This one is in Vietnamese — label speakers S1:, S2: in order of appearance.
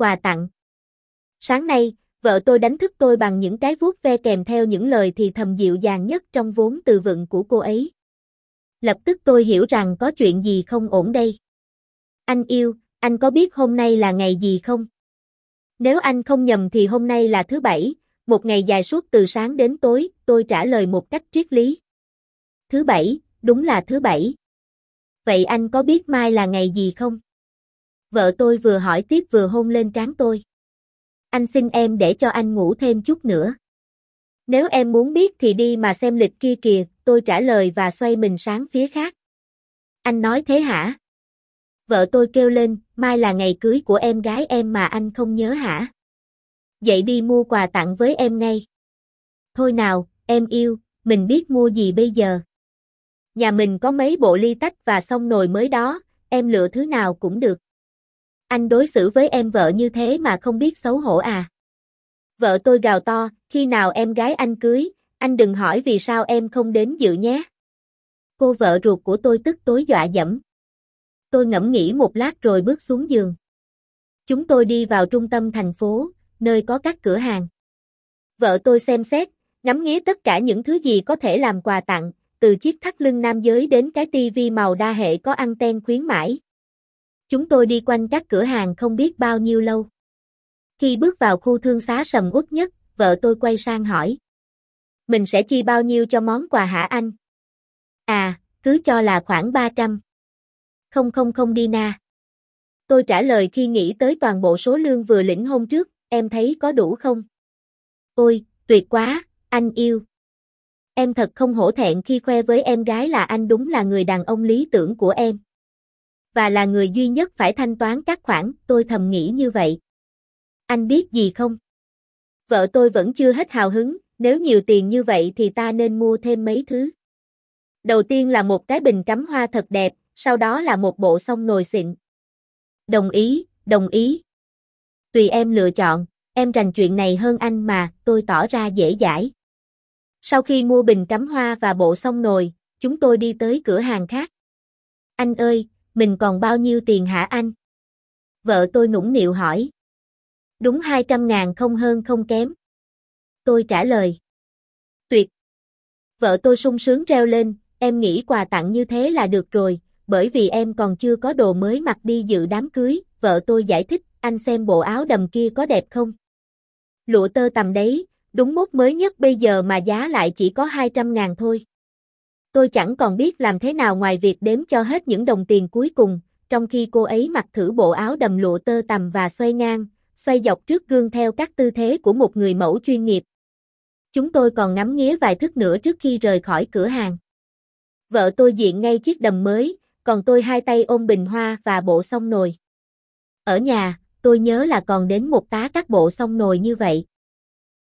S1: quà tặng. Sáng nay, vợ tôi đánh thức tôi bằng những cái vuốt ve kèm theo những lời thì thầm dịu dàng nhất trong vốn từ vựng của cô ấy. Lập tức tôi hiểu rằng có chuyện gì không ổn đây. Anh yêu, anh có biết hôm nay là ngày gì không? Nếu anh không nhầm thì hôm nay là thứ bảy, một ngày dài suốt từ sáng đến tối, tôi trả lời một cách triết lý. Thứ bảy, đúng là thứ bảy. Vậy anh có biết mai là ngày gì không? Vợ tôi vừa hỏi tiếp vừa hôn lên trán tôi. Anh xin em để cho anh ngủ thêm chút nữa. Nếu em muốn biết thì đi mà xem lịch kia kìa, tôi trả lời và xoay mình sáng phía khác. Anh nói thế hả? Vợ tôi kêu lên, mai là ngày cưới của em gái em mà anh không nhớ hả? Vậy đi mua quà tặng với em ngay. Thôi nào, em yêu, mình biết mua gì bây giờ? Nhà mình có mấy bộ ly tách và xong nồi mới đó, em lựa thứ nào cũng được. Anh đối xử với em vợ như thế mà không biết xấu hổ à? Vợ tôi gào to, khi nào em gái anh cưới, anh đừng hỏi vì sao em không đến dự nhé. Cô vợ ruột của tôi tức tối dọa dẫm. Tôi ngẫm nghĩ một lát rồi bước xuống giường. Chúng tôi đi vào trung tâm thành phố, nơi có các cửa hàng. Vợ tôi xem xét, ngắm nghía tất cả những thứ gì có thể làm quà tặng, từ chiếc thắt lưng nam giới đến cái tivi màu đa hệ có anten khuyến mãi. Chúng tôi đi quanh các cửa hàng không biết bao nhiêu lâu. Khi bước vào khu thương xá sầm uất nhất, vợ tôi quay sang hỏi. Mình sẽ chi bao nhiêu cho món quà hả anh? À, cứ cho là khoảng 300. Không không không đi na. Tôi trả lời khi nghĩ tới toàn bộ số lương vừa lĩnh hôm trước, em thấy có đủ không? Ôi, tuyệt quá, anh yêu. Em thật không hổ thẹn khi khoe với em gái là anh đúng là người đàn ông lý tưởng của em. Và là người duy nhất phải thanh toán các khoản, tôi thầm nghĩ như vậy. Anh biết gì không? Vợ tôi vẫn chưa hết hào hứng, nếu nhiều tiền như vậy thì ta nên mua thêm mấy thứ. Đầu tiên là một cái bình cắm hoa thật đẹp, sau đó là một bộ song nồi xịn. Đồng ý, đồng ý. Tùy em lựa chọn, em rành chuyện này hơn anh mà, tôi tỏ ra dễ dãi. Sau khi mua bình cắm hoa và bộ song nồi, chúng tôi đi tới cửa hàng khác. Anh ơi, mình còn bao nhiêu tiền hả anh? Vợ tôi nũng nịu hỏi. Đúng 200 ngàn không hơn không kém. Tôi trả lời. Tuyệt. Vợ tôi sung sướng reo lên, em nghĩ quà tặng như thế là được rồi, bởi vì em còn chưa có đồ mới mặc đi dự đám cưới, vợ tôi giải thích, anh xem bộ áo đầm kia có đẹp không? Lụa tơ tầm đấy, đúng mốt mới nhất bây giờ mà giá lại chỉ có 200 ngàn thôi. Tôi chẳng còn biết làm thế nào ngoài việc đếm cho hết những đồng tiền cuối cùng, trong khi cô ấy mặc thử bộ áo đầm lụa tơ tằm và xoay ngang, xoay dọc trước gương theo các tư thế của một người mẫu chuyên nghiệp. Chúng tôi còn ngắm nghía vài thức nữa trước khi rời khỏi cửa hàng. Vợ tôi diện ngay chiếc đầm mới, còn tôi hai tay ôm bình hoa và bộ song nồi. Ở nhà, tôi nhớ là còn đến một tá các bộ song nồi như vậy.